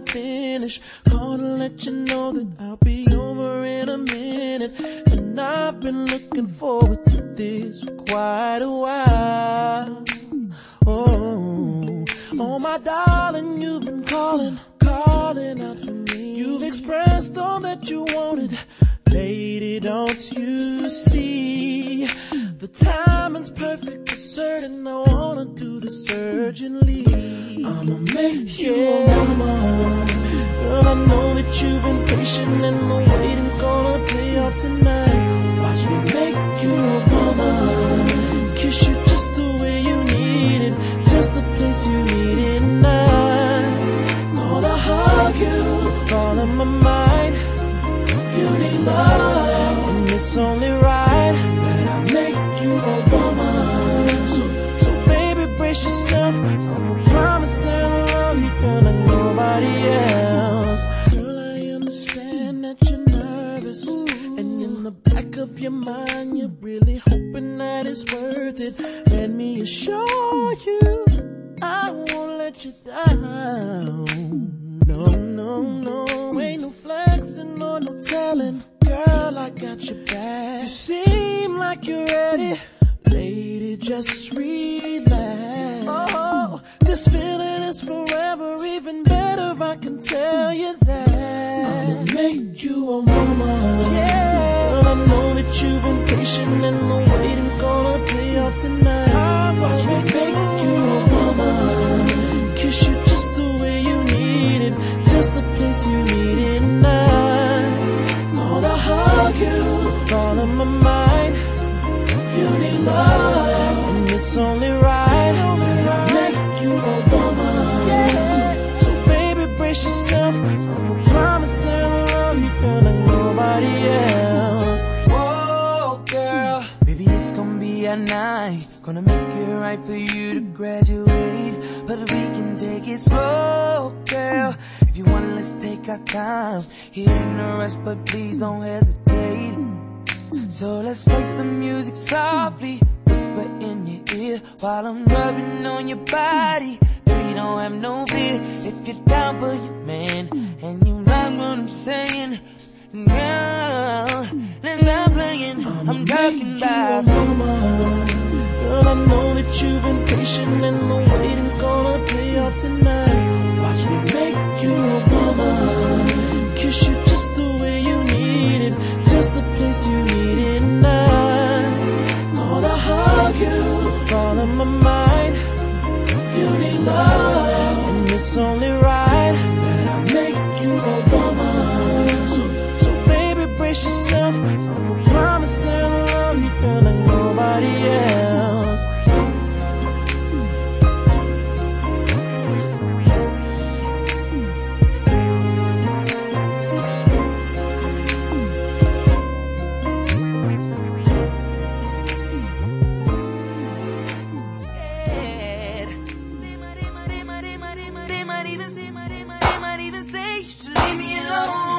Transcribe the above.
I'm finished. To let you know that I'll be over in a minute. And I've been looking forward to this for quite a while. Oh, oh my darling, you've been calling, calling out for me. You've expressed all that you wanted. Lady, don't you see? The timing's perfect, certain. I wanna do this urgently. I'ma make you a mama. Girl, I know that you've been patient and the waiting's gonna pay off tonight. Watch me make you a mama. Kiss you just the way you need it, just the place you need it now. Gonna hug you, fall in my mind. And in the back of your mind, you're really hoping that it's worth it. Let me assure you, I won't let you down. No, no, no, ain't no flexing or no telling. Girl, I got your back. You seem like you're ready. Lady, just relax. Make you a woman. Yeah, Girl, I know that you've been patient and the waiting's gonna pay off tonight. Watch me make you a woman. Kiss you just the way you need it, just the place you need it now. Gonna hug you, fall in my mind. You need love, and it's only right night. Gonna make it right for you to graduate. But we can take it slow, girl. If you wanna, let's take our time. Here in no rush, but please don't hesitate. So let's play some music softly. Whisper in your ear while I'm rubbing on your body. Baby, don't have no fear if you're down for your man. And you like what I'm saying. Girl. I'm talking about. Girl, I know that you've been patient and the waiting's gonna pay off tonight. Watch me make you a woman. Kiss you just the way you need it, just the place you need it now. Gonna hug you, fall in my mind. You need love, and it's only might, they might, might, might, even might even say you should leave me alone.